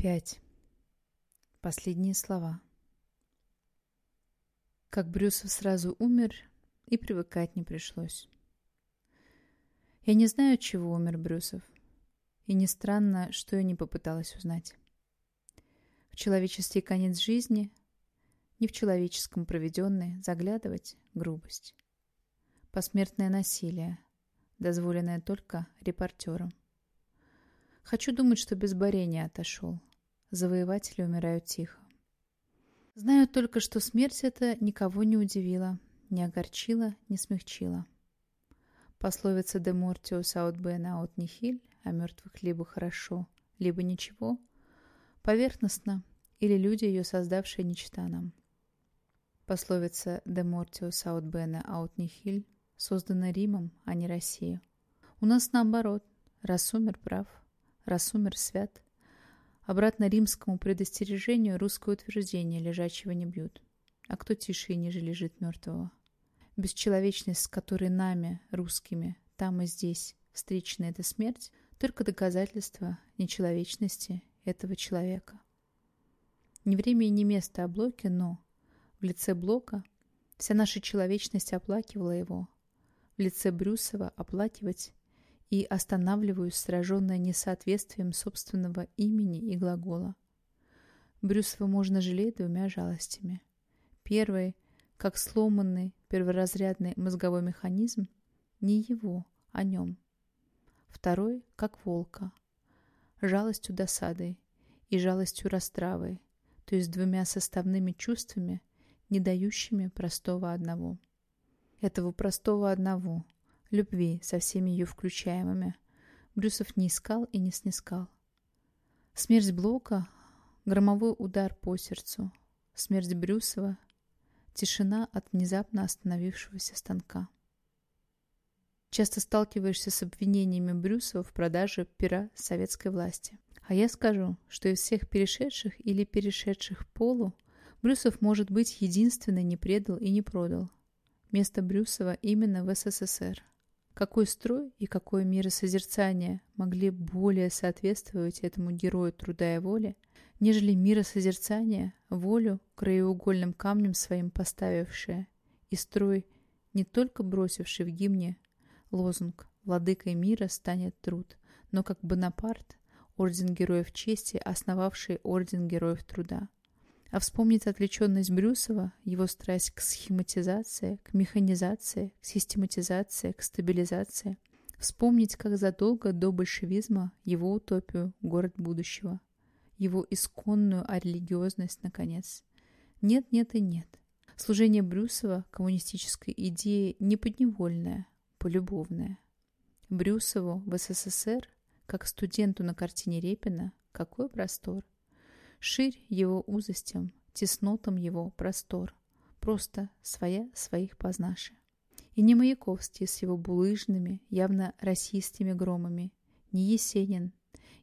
5. Последние слова. Как Брюсов сразу умер, и привыкать не пришлось. Я не знаю, от чего умер Брюсов. И не странно, что я не попыталась узнать. В человечестве конец жизни, не в человеческом проведенный, заглядывать — грубость. Посмертное насилие, дозволенное только репортерам. Хочу думать, что без борения отошел. Завоеватели умирают тихо. Знаю только, что смерть эта никого не удивила, не огорчила, не смягчила. Пословица «de mortius aut bene aut nihil» о мертвых либо хорошо, либо ничего, поверхностно, или люди, ее создавшие, не чита нам. Пословица «de mortius aut bene aut nihil» создана Римом, а не Россией. У нас наоборот, раз умер прав, раз умер свят, Обратно римскому предостережению русское утверждение лежачего не бьют. А кто тише и ниже лежит мертвого? Бесчеловечность, с которой нами, русскими, там и здесь встречена эта смерть, только доказательство нечеловечности этого человека. Не время и не место о Блоке, но в лице Блока вся наша человечность оплакивала его. В лице Брюсова оплакивать и останавливаюсь, сраженная несоответствием собственного имени и глагола. Брюсова можно жалеть двумя жалостями. Первый, как сломанный перворазрядный мозговой механизм, не его, а нем. Второй, как волка, жалостью досадой и жалостью растравой, то есть двумя составными чувствами, не дающими простого одного. Этого простого одного – любви со всеми ее включаемыми, Брюсов не искал и не снискал. Смерть Блока — громовой удар по сердцу. Смерть Брюсова — тишина от внезапно остановившегося станка. Часто сталкиваешься с обвинениями Брюсова в продаже пера советской власти. А я скажу, что из всех перешедших или перешедших полу Брюсов, может быть, единственный не предал и не продал. Место Брюсова именно в СССР. Какой строй и какое миросозерцание могли более соответствовать этому герою труда и воли, нежели миросозерцание, волю краеугольным камнем своим поставившее, и строй, не только бросивший в гимне лозунг «Владыкой мира станет труд», но как Бонапарт, орден Героев Чести, основавший орден Героев Труда. А вспомнить отвлеченность Брюсова, его страсть к схематизации, к механизации, к систематизации, к стабилизации. Вспомнить, как задолго до большевизма его утопию «Город будущего», его исконную арелигиозность, наконец. Нет, нет и нет. Служение Брюсова коммунистической идее не подневольное, полюбовное. Брюсову в СССР, как студенту на картине Репина, какой простор – Ширь его узостям, теснотам его простор. Просто своя своих познаши. И не Маяковский с его булыжными, явно расистыми громами, не Есенин,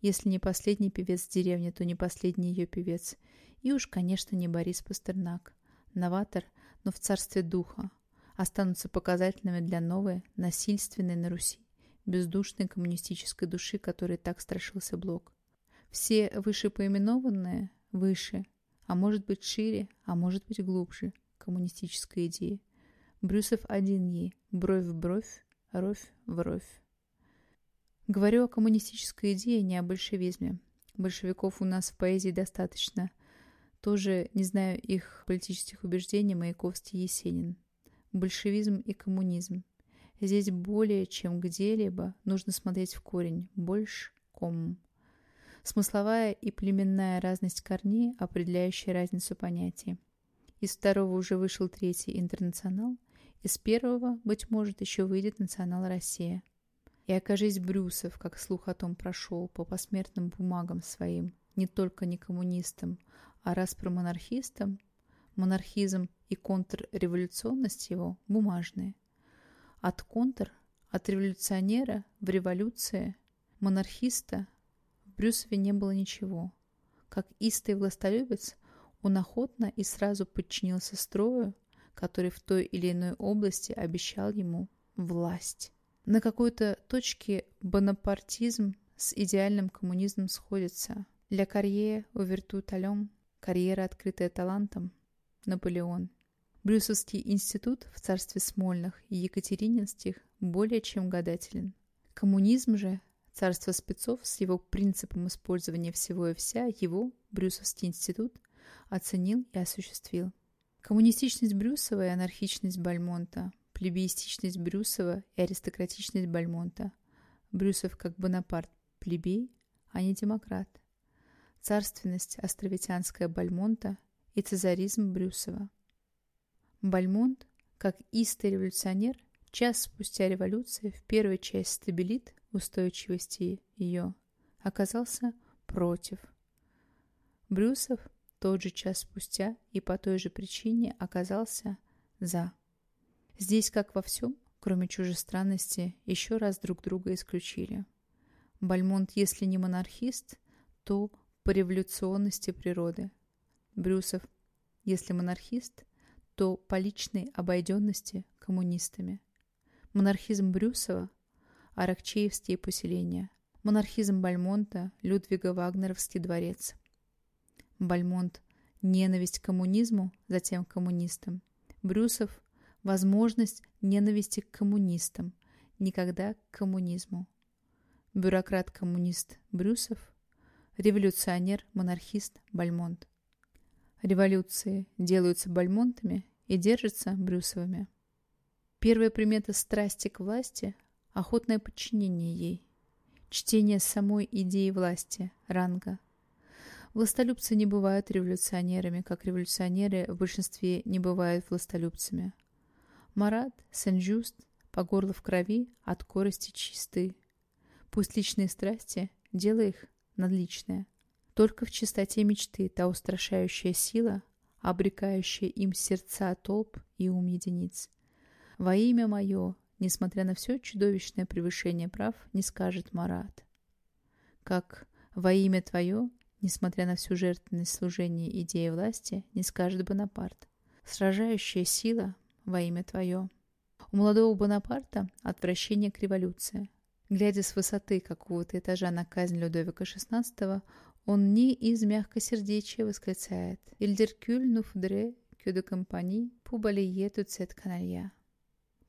если не последний певец деревни, то не последний ее певец, и уж, конечно, не Борис Пастернак, новатор, но в царстве духа, останутся показательными для новой, насильственной на Руси, бездушной коммунистической души, которой так страшился Блок. Все вышепоименованные выше, а может быть шире, а может быть глубже коммунистической идеи. Брюсов один ей, бровь в бровь, ровь в ровь. Говорю о коммунистической идее, не о большевизме. Большевиков у нас в поэзии достаточно. Тоже не знаю их политических убеждений Маяковский Есенин. Большевизм и коммунизм. Здесь более чем где-либо нужно смотреть в корень. Больше ком. Смысловая и племенная разность корней, определяющая разницу понятий. Из второго уже вышел третий интернационал, из первого, быть может, еще выйдет национал Россия. И окажись Брюсов, как слух о том прошел, по посмертным бумагам своим, не только не коммунистам, а раз про монархистам, монархизм и контрреволюционность его бумажные. От контр, от революционера в революции, монархиста Брюсове не было ничего. Как истый властолюбец, он охотно и сразу подчинился строю, который в той или иной области обещал ему власть. На какой-то точке бонапартизм с идеальным коммунизмом сходится. Для карьеры уверту талем, карьера, открытая талантом, Наполеон. Брюсовский институт в царстве Смольных и Екатерининских более чем гадателен. Коммунизм же, царство спецов с его принципом использования всего и вся, его, Брюсовский институт, оценил и осуществил. Коммунистичность Брюсова и анархичность Бальмонта, плебеистичность Брюсова и аристократичность Бальмонта. Брюсов как Бонапарт плебей, а не демократ. Царственность островитянская Бальмонта и цезаризм Брюсова. Бальмонт, как истый революционер, час спустя революции в первую часть стабилит устойчивости ее оказался против. Брюсов тот же час спустя и по той же причине оказался за. Здесь, как во всем, кроме чужестранности, еще раз друг друга исключили. Бальмонт, если не монархист, то по революционности природы. Брюсов, если монархист, то по личной обойденности коммунистами. Монархизм Брюсова – Аракчеевские поселения. Монархизм Бальмонта – Людвига Вагнеровский дворец. Бальмонт – ненависть к коммунизму, затем к коммунистам. Брюсов – возможность ненависти к коммунистам, никогда к коммунизму. Бюрократ-коммунист Брюсов – революционер-монархист Бальмонт. Революции делаются Бальмонтами и держатся Брюсовыми. Первая примета страсти к власти – охотное подчинение ей, чтение самой идеи власти, ранга. Властолюбцы не бывают революционерами, как революционеры в большинстве не бывают властолюбцами. Марат, Сен-Жюст, по горло в крови, от корости чисты. Пусть личные страсти, дело их надличное. Только в чистоте мечты та устрашающая сила, обрекающая им сердца толп и ум единиц. Во имя мое, несмотря на все чудовищное превышение прав, не скажет Марат. Как во имя твое, несмотря на всю жертвенность служения идеи власти, не скажет Бонапарт. Сражающая сила во имя твое. У молодого Бонапарта отвращение к революции. Глядя с высоты какого-то этажа на казнь Людовика XVI, он не из мягкосердечия восклицает «Il dercule nous faudrait que de compagnie pour balayer toute cette canalия».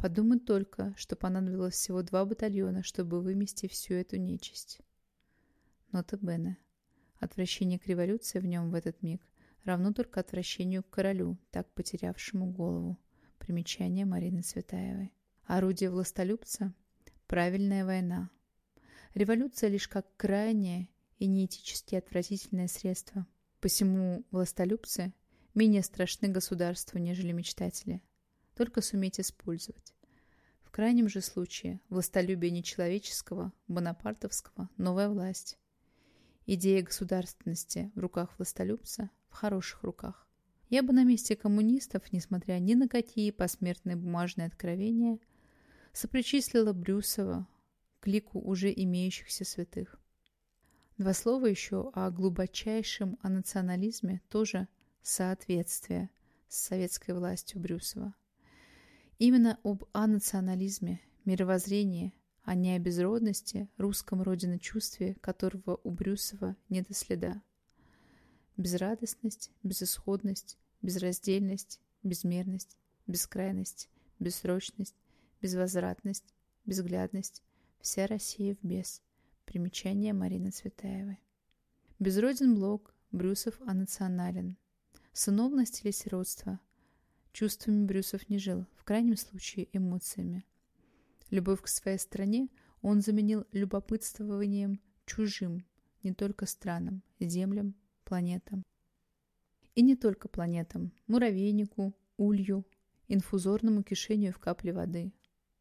Подумать только, что понадобилось всего два батальона, чтобы вымести всю эту нечисть. Нота Бене. Отвращение к революции в нем в этот миг равно только отвращению к королю, так потерявшему голову. Примечание Марины Цветаевой. Орудие властолюбца – правильная война. Революция лишь как крайнее и неэтически отвратительное средство. Посему властолюбцы менее страшны государству, нежели мечтатели. Только суметь использовать. В крайнем же случае властолюбие нечеловеческого, бонапартовского, новая власть. Идея государственности в руках властолюбца в хороших руках. Я бы на месте коммунистов, несмотря ни на какие посмертные бумажные откровения, сопричислила Брюсова к лику уже имеющихся святых. Два слова еще о глубочайшем о национализме, тоже соответствие с советской властью Брюсова. Именно об анационализме, мировоззрении, а не о безродности, русском родиночувстве, которого у Брюсова нет и следа. Безрадостность, безысходность, безраздельность, безмерность, бескрайность, бессрочность, безвозвратность, безглядность – вся Россия в бес – Примечание Марины Цветаевой. Безроден блок, Брюсов анационален. Сыновность или сиротство. Чувствами Брюсов не жил, крайнем случае эмоциями. Любовь к своей стране он заменил любопытствованием чужим, не только странам, землям, планетам. И не только планетам, муравейнику, улью, инфузорному кишению в капле воды.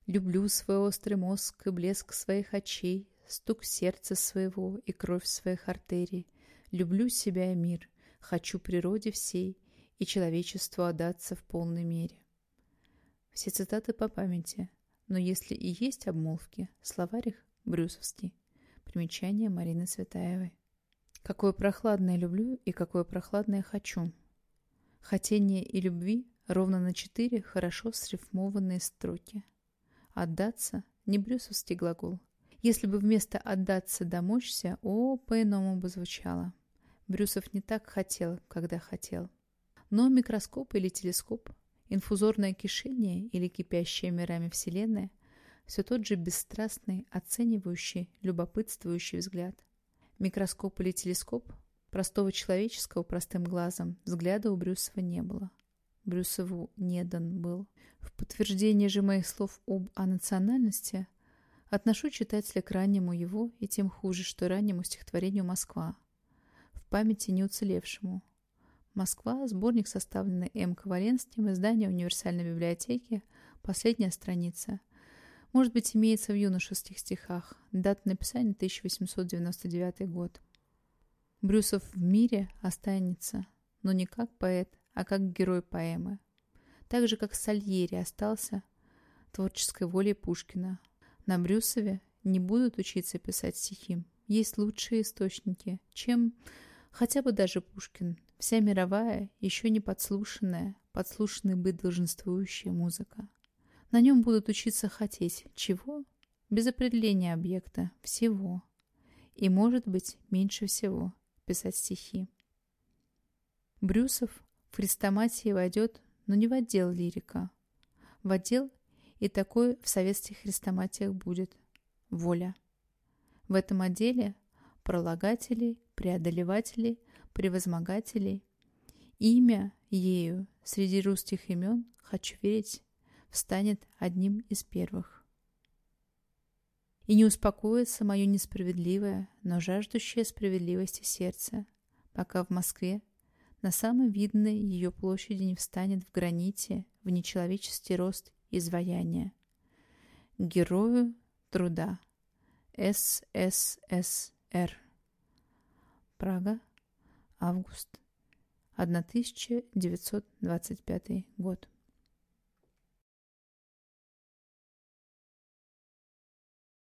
Люблю свой острый мозг и блеск своих очей, стук сердца своего и кровь своих артерий. Люблю себя и мир, хочу природе всей и человечеству отдаться в полной мере. Все цитаты по памяти, но если и есть обмолвки, словарь их брюсовский. Примечание Марины Цветаевой. Какое прохладное люблю и какое прохладное хочу. Хотение и любви ровно на четыре хорошо срифмованные строки. Отдаться – не брюсовский глагол, если бы вместо «отдаться» «домочься», о, по-иному бы звучало. Брюсов не так хотел, когда хотел. Но микроскоп или телескоп, инфузорное кишение или кипящая мирами Вселенная – все тот же бесстрастный, оценивающий, любопытствующий взгляд. Микроскоп или телескоп простого человеческого простым глазом взгляда у Брюсова не было. Брюсову не дан был. В подтверждение же моих слов об анациональности отношу читателя к раннему его и тем хуже, что раннему стихотворению «Москва», в памяти не уцелевшему. «Москва» — сборник, составленный М. Коваленским, издание универсальной библиотеки, последняя страница. Может быть, имеется в юношеских стихах. Дата написания 1899 год. Брюсов в мире останется, но не как поэт, а как герой поэмы. Так же, как Сальери остался творческой волей Пушкина. На Брюсове не будут учиться писать стихи. Есть лучшие источники, чем хотя бы даже Пушкин. Вся мировая, еще не подслушанная, подслушанной быть долженствующая музыка. На нем будут учиться хотеть. Чего? Без определения объекта. Всего. И, может быть, меньше всего писать стихи. Брюсов в хрестоматии войдет, но не в отдел лирика. В отдел и такой в советских хрестоматиях будет воля. В этом отделе пролагателей, преодолевателей, превозмогателей. Имя ею среди русских имен, хочу верить, встанет одним из первых. И не успокоится мое несправедливое, но жаждущее справедливости сердце, пока в Москве на самой видной ее площади не встанет в граните в нечеловеческий рост изваяния. Герою труда. СССР. Прага. Август. 1925 год.